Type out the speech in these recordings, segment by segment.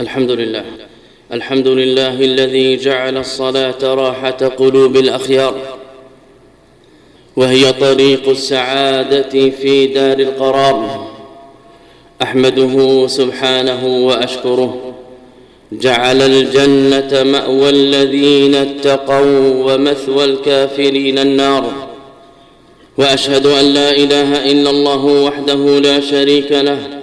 الحمد لله الحمد لله الذي جعل الصلاة راحة قلوب الأخيار وهي طريق السعادة في دار القرار. أحمده سبحانه وأشكره. جعل الجنة مأوى الذين اتقوا ومثوى الكافرين النار. وأشهد أن لا إله إلا الله وحده لا شريك له.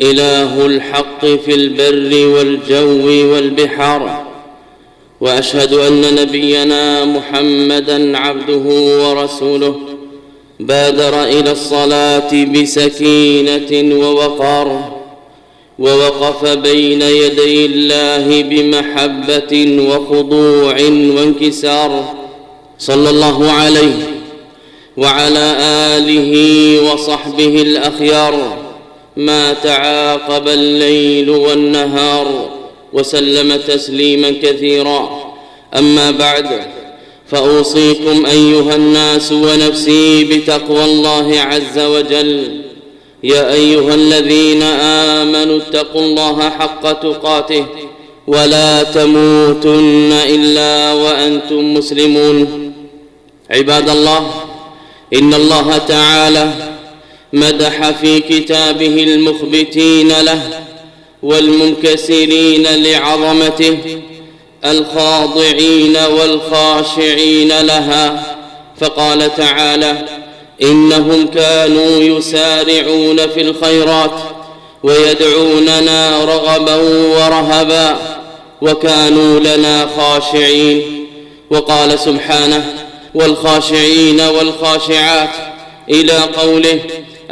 إله الحق في البر والجو والبحار وأشهد أن نبينا محمدا عبده ورسوله بادر إلى الصلاة بسكينة ووقار ووقف بين يدي الله بمحبة وخضوع وانكسار صلى الله عليه وعلى آله وصحبه الأخيار. ما تعاقب الليل والنهار وسلم تسليما كثيرا. أما بعد فأوصيكم أيها الناس ونفسي بتقوى الله عز وجل. يا أيها الذين آمنوا اتقوا الله حق تقاته ولا تموتن إلا وأنتم مسلمون. عباد الله إن الله تعالى مدح في كتابه المخبتين له والمنكسرين لعظمته الخاضعين والخاشعين لها فقال تعالى إنهم كانوا يسارعون في الخيرات ويدعوننا رغبا ورهبا وكانوا لنا خاشعين وقال سبحانه والخاشعين والخاشعات إلى قوله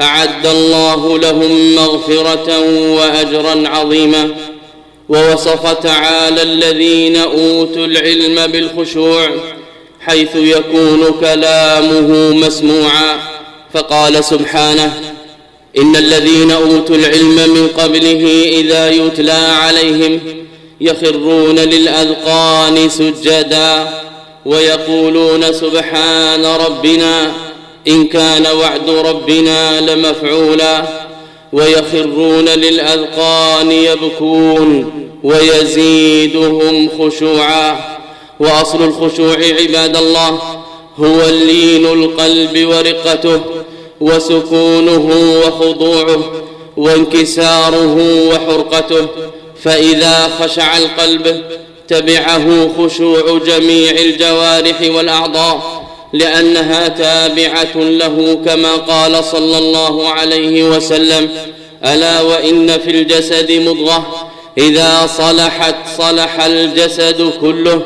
أعد الله لهم مغفرة وأجرا عظيما. ووصف تعالى الذين أوتوا العلم بالخشوع حيث يكون كلامه مسموعا. فقال سبحانه إن الذين أوتوا العلم من قبله إذا يتلى عليهم يخرون للأذقان سجدا ويقولون سبحان ربنا إن كان وعد ربنا لمفعولا ويخرون للأذقان يبكون ويزيدهم خشوعا وأصل الخشوع عباد الله هو اللين القلب ورقته وسكونه وخضوعه وانكساره وحرقته فإذا خشع القلب تبعه خشوع جميع الجوارح والأعضاء لأنها تابعة له كما قال صلى الله عليه وسلم. ألا وإن في الجسد مضغة. إذا صلحت صلح الجسد كله.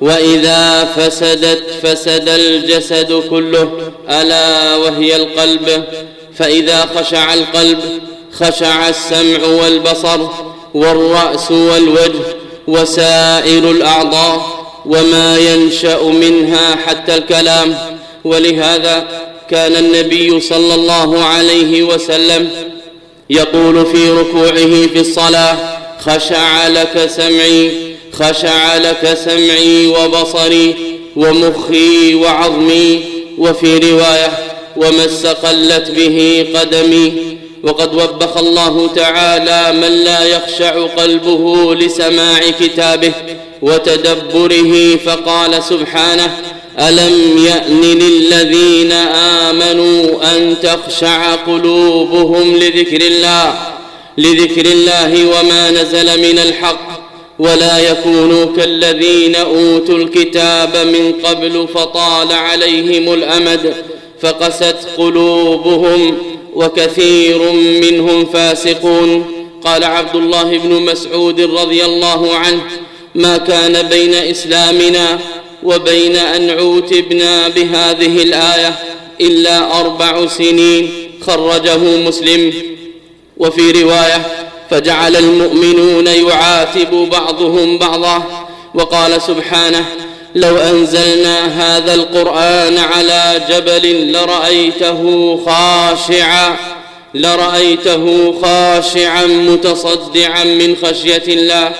وإذا فسدت فسد الجسد كله. ألا وهي القلب. فإذا خشع القلب خشع السمع والبصر والرأس والوجه وسائر الأعضاء. وما ينشأ منها حتى الكلام. ولهذا كان النبي صلى الله عليه وسلم يقول في ركوعه في الصلاة خشع لك سمعي خشع لك سمعي وبصري ومخي وعظمي وفي رواية وما استقلت به قدمي. وقد وبخ الله تعالى من لا يخشع قلبه لسماع كتابه. وتدبره فقال سبحانه ألم يأن للذين آمنوا أن تخشع قلوبهم لذكر الله لذكر الله وما نزل من الحق ولا يكونوا كالذين أوتوا الكتاب من قبل فطال عليهم الأمد فقست قلوبهم وكثير منهم فاسقون. قال عبد الله بن مسعود رضي الله عنه ما كان بين إسلامنا وبين أن عوتبنا بهذه الآية إلا أربع سنين خرجه مسلم. وفي رواية فجعل المؤمنون يعاتب بعضهم بعضا. وقال سبحانه لو أنزلنا هذا القرآن على جبل لرأيته خاشعا لرأيته خاشعا متصدعا من خشية الله.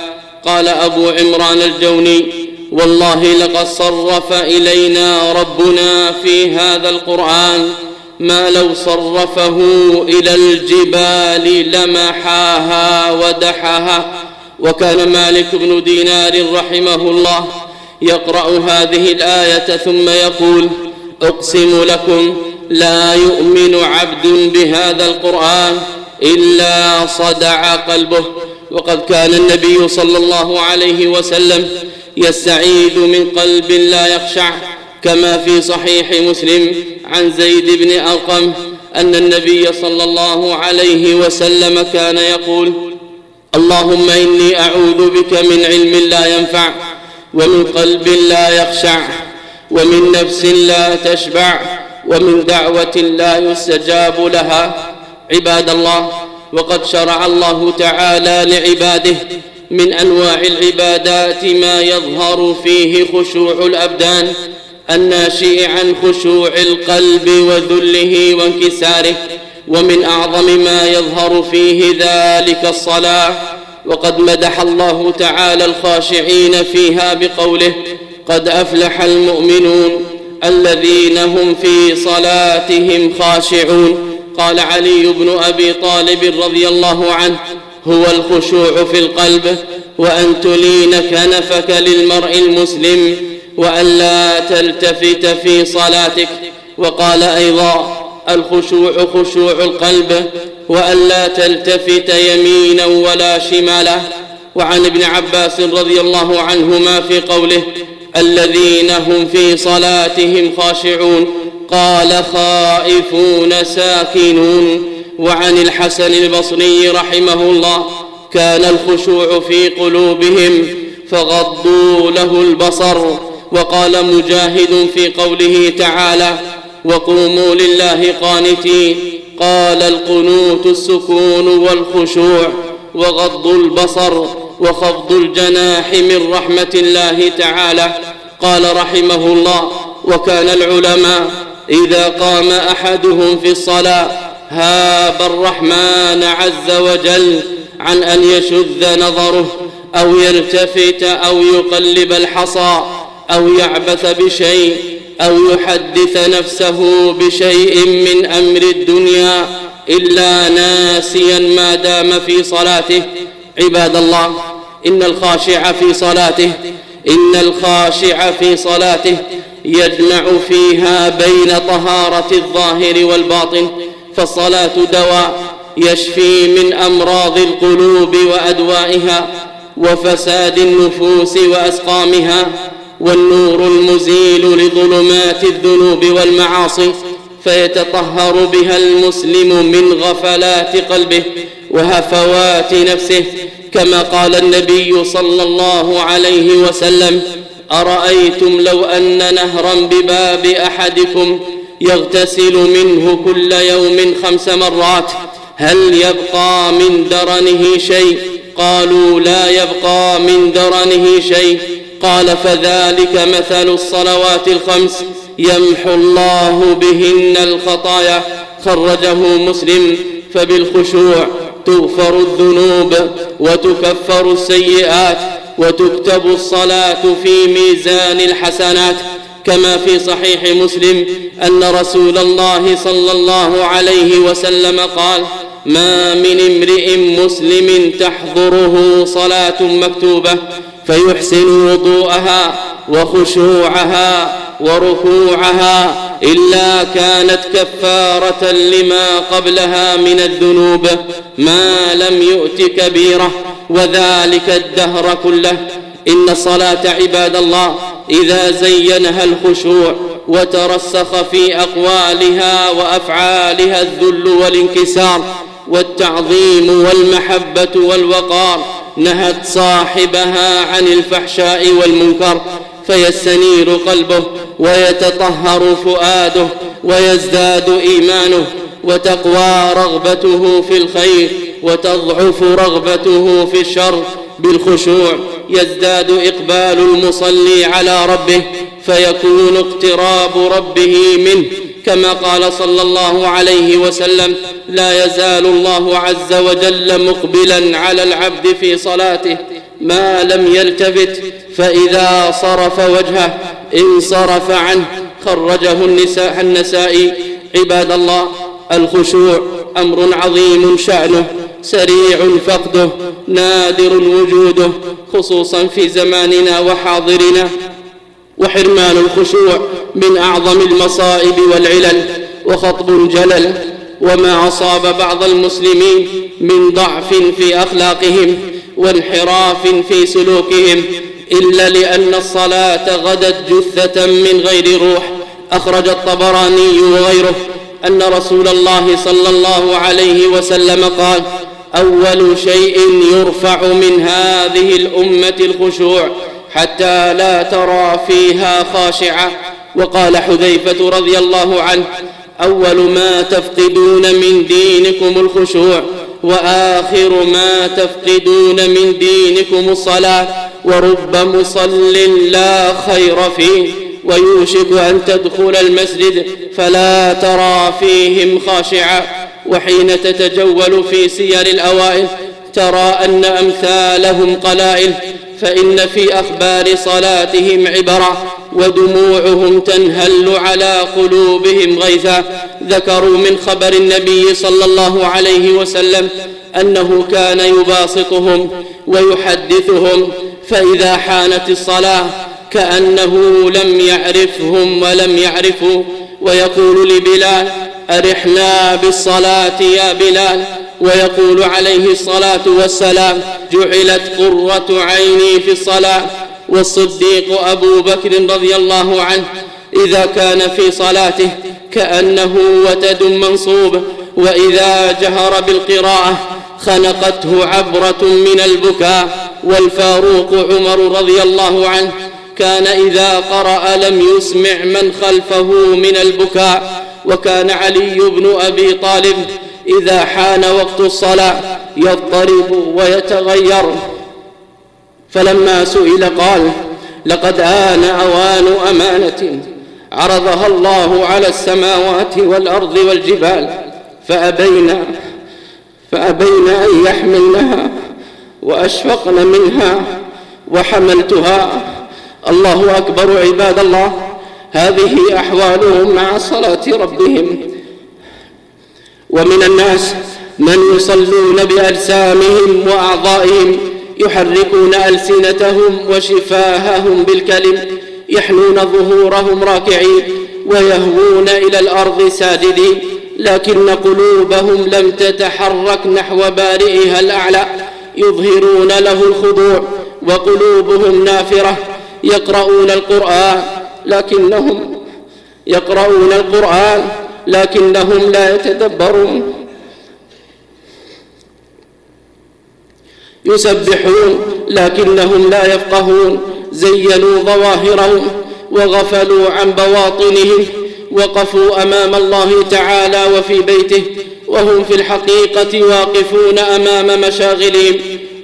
قال أبو عمران الجوني والله لقد صرف إلينا ربنا في هذا القرآن ما لو صرفه إلى الجبال لمحاها ودحاها. وكان مالك بن دينار رحمه الله يقرأ هذه الآية ثم يقول أقسم لكم لا يؤمن عبد بهذا القرآن إلا صدع قلبه. وقد كان النبي صلى الله عليه وسلم يستعيد من قلب لا يخشع كما في صحيح مسلم عن زيد بن أرقم أن النبي صلى الله عليه وسلم كان يقول اللهم إني أعوذ بك من علم لا ينفع ومن قلب لا يخشع ومن نفس لا تشبع ومن دعوة لا يستجاب لها. عباد الله وقد شرع الله تعالى لعباده من أنواع العبادات ما يظهر فيه خشوع الأبدان الناشئ عن خشوع القلب وذله وانكساره ومن أعظم ما يظهر فيه ذلك الصلاة. وقد مدح الله تعالى الخاشعين فيها بقوله قد أفلح المؤمنون الذين هم في صلاتهم خاشعون قال علي بن أبي طالب رضي الله عنه هو الخشوع في القلب وأن تلين كنفك للمرء المسلم وأن لا تلتفت في صلاتك. وقال أيضا الخشوع خشوع القلب وأن لا تلتفت يمينا ولا شمالا. وعن ابن عباس رضي الله عنهما في قوله الذين هم في صلاتهم خاشعون. قال خائفون ساكنون وعن الحسن البصري رحمه الله كان الخشوع في قلوبهم فغضوا له البصر وقال مجاهد في قوله تعالى وقوموا لله قانتين قال القنوت السكون والخشوع وغض البصر وخفض الجناح من رحمة الله تعالى قال رحمه الله وكان العلماء إذا قام أحدهم في الصلاة هاب الرحمن عز وجل عن أن يشذ نظره أو يلتفت أو يقلب الحصى أو يعبث بشيء أو يحدث نفسه بشيء من أمر الدنيا إلا ناسيا ما دام في صلاته. عباد الله إن الخاشع في صلاته إن الخاشع في صلاته يجمع فيها بين طهارة الظاهر والباطن فالصلاة دواء يشفي من أمراض القلوب وأدوائها وفساد النفوس وأسقامها والنور المزيل لظلمات الذنوب والمعاصي فيتطهر بها المسلم من غفلات قلبه وهفوات نفسه كما قال النبي صلى الله عليه وسلم أرأيتم لو أن نهرا بباب أحدكم يغتسل منه كل يوم خمس مرات هل يبقى من درنه شيء؟ قالوا لا يبقى من درنه شيء. قال فذلك مثل الصلوات الخمس يمحو الله بهن الخطايا. خرجه مسلم فبالخشوع تغفر الذنوب وتكفر السيئات. وتكتب الصلاة في ميزان الحسنات كما في صحيح مسلم أن رسول الله صلى الله عليه وسلم قال ما من امرئ مسلم تحضره صلاة مكتوبة فيحسن وضوءها وخشوعها وركوعها إلا كانت كفارة لما قبلها من الذنوب ما لم يؤت كبيرة وذلك الدهر كله. إن الصلاة عباد الله إذا زينها الخشوع وترسخ في أقوالها وأفعالها الذل والانكسار والتعظيم والمحبة والوقار نهت صاحبها عن الفحشاء والمنكر فيستنير قلبه ويتطهر فؤاده ويزداد إيمانه وتقوى رغبته في الخير. وتضعف رغبته في الشر بالخشوع يزداد إقبال المصلي على ربه فيكون اقتراب ربه منه. كما قال صلى الله عليه وسلم لا يزال الله عز وجل مقبلا على العبد في صلاته ما لم يلتفت فإذا صرف وجهه انصرف عنه خرجه النساء النسائي عباد الله الخشوع أمر عظيم شأنه. سريع فقده نادر وجوده خصوصا في زماننا وحاضرنا. وحرمان الخشوع من أعظم المصائب والعلل وخطب جلل وما أصاب بعض المسلمين من ضعف في أخلاقهم وانحراف في سلوكهم إلا لأن الصلاة غدت جثة من غير روح. أخرج الطبراني وغيره أن رسول الله صلى الله عليه وسلم قال أول شيء يرفع من هذه الأمة الخشوع حتى لا ترى فيها خاشعة. وقال حذيفة رضي الله عنه أول ما تفقدون من دينكم الخشوع وآخر ما تفقدون من دينكم الصلاة ورب مصل لا خير فيه ويوشك أن تدخل المسجد فلا ترى فيهم خاشعا وحين تتجول في سير الأوائل ترى أن أمثالهم قلائل فإن في أخبار صلاتهم عبرة ودموعهم تنهل على قلوبهم غيثا. ذكروا من خبر النبي صلى الله عليه وسلم أنه كان يباسطهم ويحدثهم فإذا حانت الصلاة كأنه لم يعرفهم ولم يعرفوا. ويقول لبلال أرحنا بالصلاة يا بلال. ويقول عليه الصلاة والسلام جعلت قرة عيني في الصلاة. والصديق أبو بكر رضي الله عنه إذا كان في صلاته كأنه وتد منصوب. وإذا جهر بالقراءة خنقته عبرة من البكاء. والفاروق عمر رضي الله عنه كان إذا قرأ لم يسمع من خلفه من البكاء. وكان علي بن أبي طالب إذا حان وقت الصلاة يضطرب ويتغير. فلما سئل قال لقد آن أوان أمانة عرضها الله على السماوات والأرض والجبال فأبين فأبين أن يحملنها وأشفقن منها وحملتها. الله أكبر عباد الله. هذه أحوالهم مع صلاة ربهم. ومن الناس من يصلون بأجسامهم وأعضائهم يحركون ألسنتهم وشفاههم بالكلم يحنون ظهورهم راكعين ويهوون إلى الأرض ساجدين. لكن قلوبهم لم تتحرك نحو بارئها الأعلى يظهرون له الخضوع وقلوبهم نافرة يقرؤون القرآن لكنهم يقرؤون القرآن لكنهم لا يتدبرون. يسبحون لكنهم لا يفقهون. زينوا ظواهرهم وغفلوا عن بواطنهم وقفوا أمام الله تعالى وفي بيته وهم في الحقيقة واقفون أمام مشاغلهم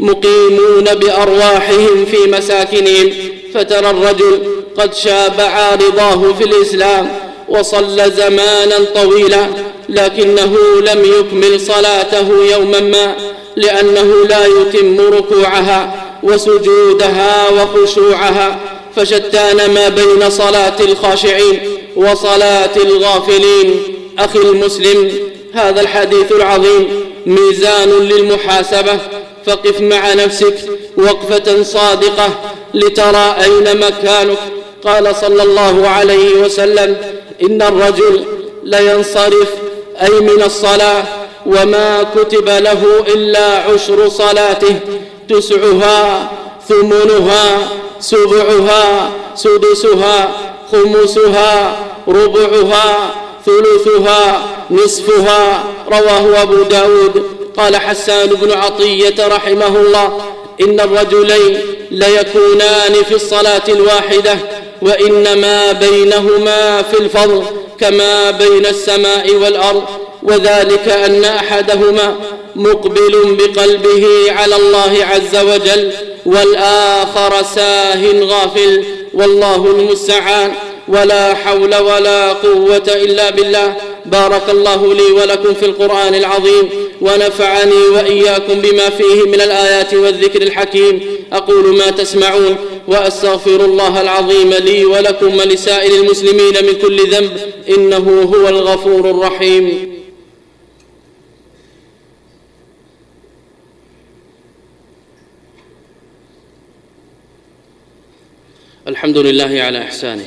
مقيمون بأرواحهم في مساكنهم. فترى الرجل قد شاب عارضاه في الإسلام وصلى زمانا طويلا لكنه لم يكمل صلاته يوما ما لأنه لا يتم ركوعها وسجودها وخشوعها فشتان ما بين صلاة الخاشعين وصلاة الغافلين. أخي المسلم هذا الحديث العظيم ميزان للمحاسبة. فقف مع نفسك وقفة صادقة لترى أين مكانك. قال صلى الله عليه وسلم إن الرجل لينصرف أي من الصلاة وما كتب له إلا عشر صلاته تسعها ثمنها سبعها سدسها خمسها ربعها ثلثها نصفها رواه أبو داود. قال حسان بن عطية رحمه الله إن الرجلين ليكونان في الصلاة الواحدة وإنما بينهما في الفضل كما بين السماء والأرض وذلك أن أحدهما مقبل بقلبه على الله عز وجل والآخر ساه غافل والله المستعان. ولا حول ولا قوة إلا بالله. بارك الله لي ولكم في القرآن العظيم ونفعني وإياكم بما فيه من الآيات والذكر الحكيم. أقول ما تسمعون. وأستغفر الله العظيم لي ولكم ولسائر المسلمين من كل ذنب إنه هو الغفور الرحيم. الحمد لله على إحسانه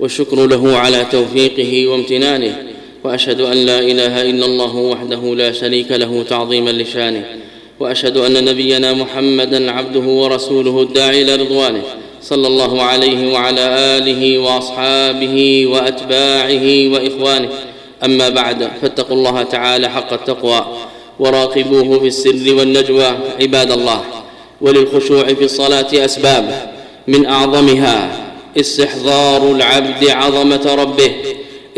والشكر له على توفيقه وامتنانه وأشهد أن لا إله إلا الله وحده لا شريك له تعظيما لشانه وأشهد أن نبينا محمدا عبده ورسوله الداعي إلى رضوانه صلى الله عليه وعلى آله وأصحابه وأتباعه وإخوانه. أما بعد فاتقوا الله تعالى حق التقوى وراقبوه في السر والنجوى عباد الله. وللخشوع في الصلاة أسباب. من أعظمها استحضار العبد عظمة ربه.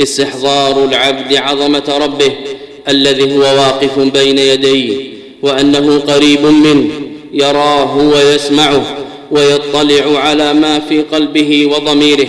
استحضار العبد عظمة ربه الذي هو واقف بين يديه وأنه قريب منه يراه ويسمعه ويطلع على ما في قلبه وضميره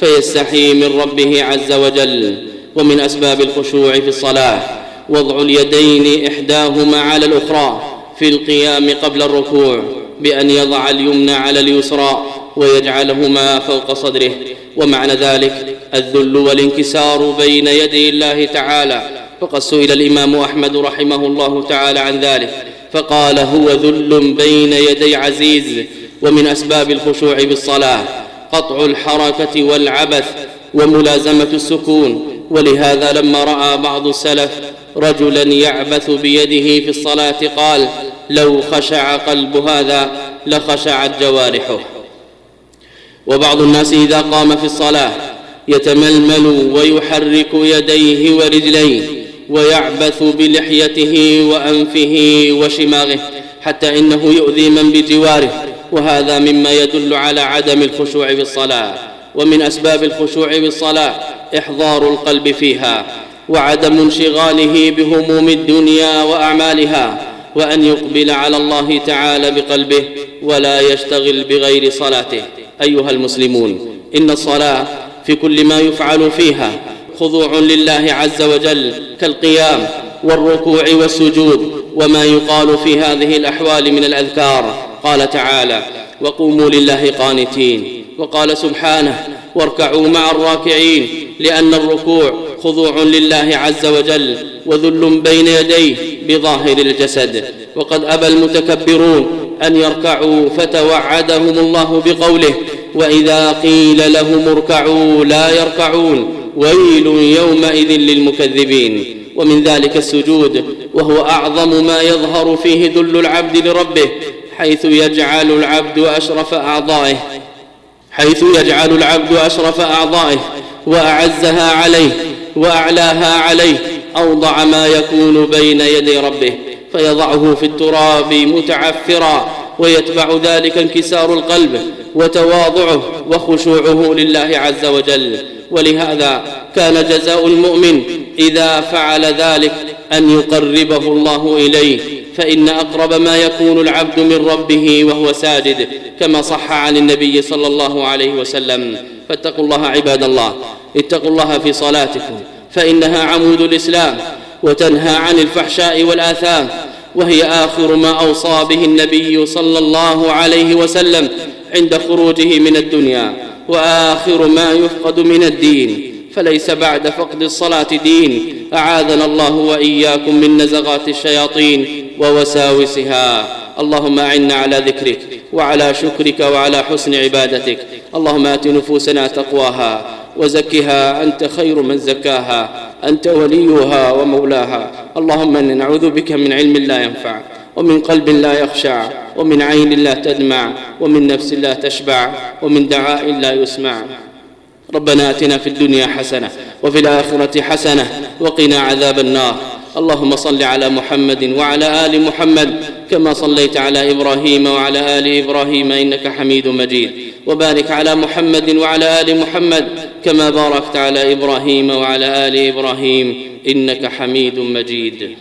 فيستحي من ربه عز وجل. ومن أسباب الخشوع في الصلاة وضع اليدين إحداهما على الأخرى في القيام قبل الركوع بأن يضع اليمنى على اليسرى ويجعلهما فوق صدره. ومعنى ذلك الذل والانكسار بين يدي الله تعالى فقد سئل الإمام أحمد رحمه الله تعالى عن ذلك فقال هو ذل بين يدي عزيز ومن أسباب الخشوع بالصلاة قطع الحركة والعبث وملازمة السكون ولهذا لما رأى بعض السلف رجلا يعبث بيده في الصلاة قال لو خشع قلب هذا لخشعت جوارحه وبعض الناس إذا قام في الصلاة يتململ ويحرك يديه ورجليه ويعبث بلحيته وأنفه وشماغه حتى إنه يؤذي من بجواره. وهذا مما يدل على عدم الخشوع بالصلاة. ومن أسباب الخشوع بالصلاة إحضار القلب فيها وعدم انشغاله بهموم الدنيا وأعمالها وأن يقبل على الله تعالى بقلبه ولا يشتغل بغير صلاته. أيها المسلمون إن الصلاة في كل ما يفعل فيها خضوع لله عز وجل كالقيام والركوع والسجود وما يقال في هذه الأحوال من الأذكار. قال تعالى وقوموا لله قانتين وقال سبحانه واركعوا مع الراكعين لأن الركوع خضوع لله عز وجل وذل بين يديه بظاهر الجسد. وقد أبى المتكبرون أن يركعوا فتوعدهم الله بقوله وإذا قيل لهم اركعوا لا يركعون ويل يومئذ للمكذبين. ومن ذلك السجود وهو أعظم ما يظهر فيه ذل العبد لربه حيث يجعل العبد أشرف أعضائه. حيث يجعل العبد أشرف أعضائه. وأعزها عليه وأعلاها عليه. أوضع ما يكون بين يدي ربه فيضعه في التراب متعفرا ويتبع ذلك انكسار القلب وتواضعه وخشوعه لله عز وجل. ولهذا كان جزاء المؤمن إذا فعل ذلك أن يقربه الله إليه فإن أقرب ما يكون العبد من ربه وهو ساجد كما صح عن النبي صلى الله عليه وسلم. فاتقوا الله عباد الله اتقوا الله في صلاتكم فإنها عمود الإسلام وتنهى عن الفحشاء والآثام وهي آخر ما أوصى به النبي صلى الله عليه وسلم عند خروجه من الدنيا. وآخر ما يفقد من الدين فليس بعد فقد الصلاة دين. أعاذنا الله وإياكم من نزغات الشياطين ووساوسها. اللهم أعنا على ذكرك وعلى شكرك وعلى حسن عبادتك. اللهم آت نفوسنا تقواها وزكها أنت خير من زكاها. أنت وليها ومولاها. اللهم إنا نعوذ بك من علم لا ينفع. ومن قلب لا يخشع ومن عين لا تدمع ومن نفس لا تشبع ومن دعاء لا يسمع. ربنا آتنا في الدنيا حسنة وفي الآخرة حسنة وقنا عذاب النار. اللهم صل على محمد وعلى آل محمد كما صليت على إبراهيم وعلى آل إبراهيم إنك حميد مجيد. وبارك على محمد وعلى آل محمد كما باركت على إبراهيم وعلى آل إبراهيم إنك حميد مجيد.